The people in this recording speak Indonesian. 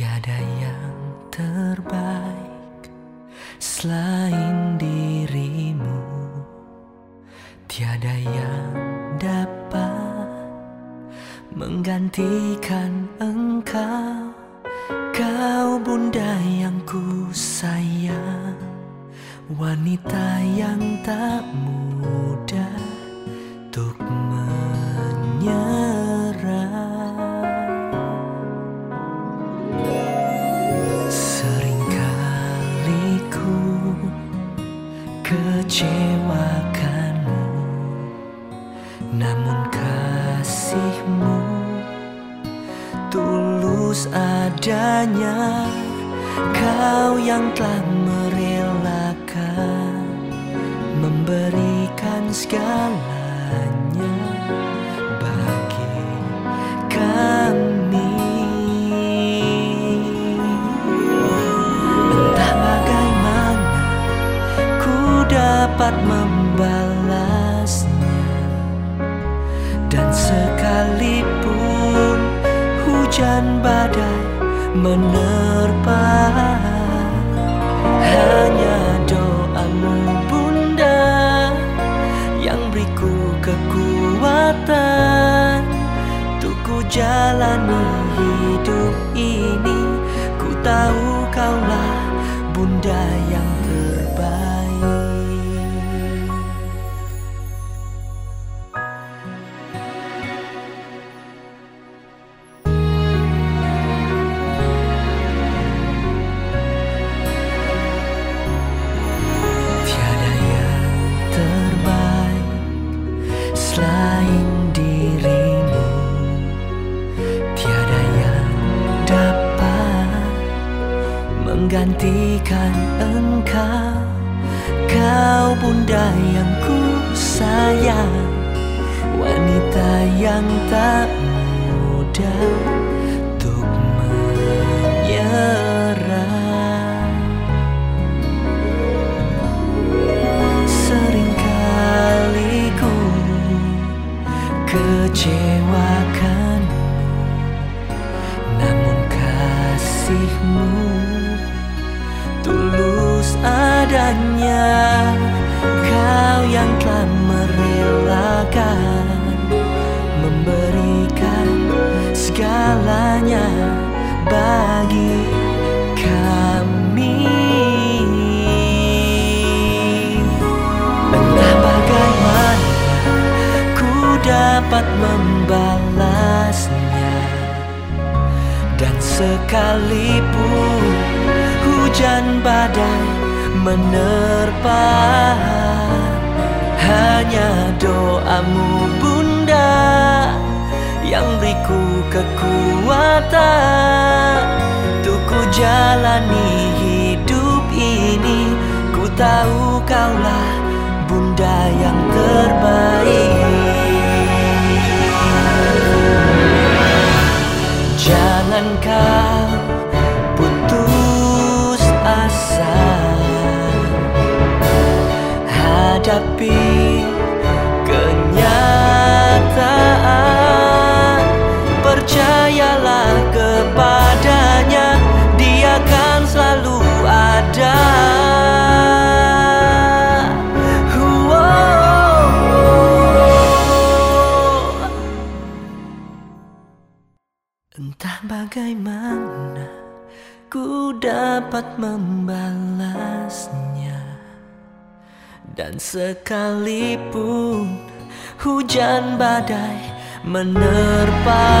Tiada yang terbaik selain dirimu. Tiada yang dapat menggantikan engkau. Kau bunda yang ku sayang Wanita yang tak mudah kecewakanmu Namun kasihmu tulus adanya. Kau yang telah merelakan Memberikan segalanya dapat membalasnya. Dan sekalipun hujan badai menerpa Hanya doamu bunda Yang beriku kekuatan. Untuk ku jalani hidup ini Ku tahu kaulah bunda yang menggantikan engkau. Kau bunda yang ku sayang Wanita yang tak mudah adanya Kau yang telah merelakan Memberikan segalanya bagi kami. Entah bagaimana ku dapat membalasnya. Dan sekalipun hujan badai menerpa Hanya doamu bunda Yang beriku kekuatan. Untuk ku jalani hidup ini Ku tahu kaulah bunda yang terbaik. Jangan kau hadapi kenyataan. Percayalah kepadanya Dia akan selalu ada. Entah bagaimana ku dapat membalasnya dan sekalipun hujan badai menerpa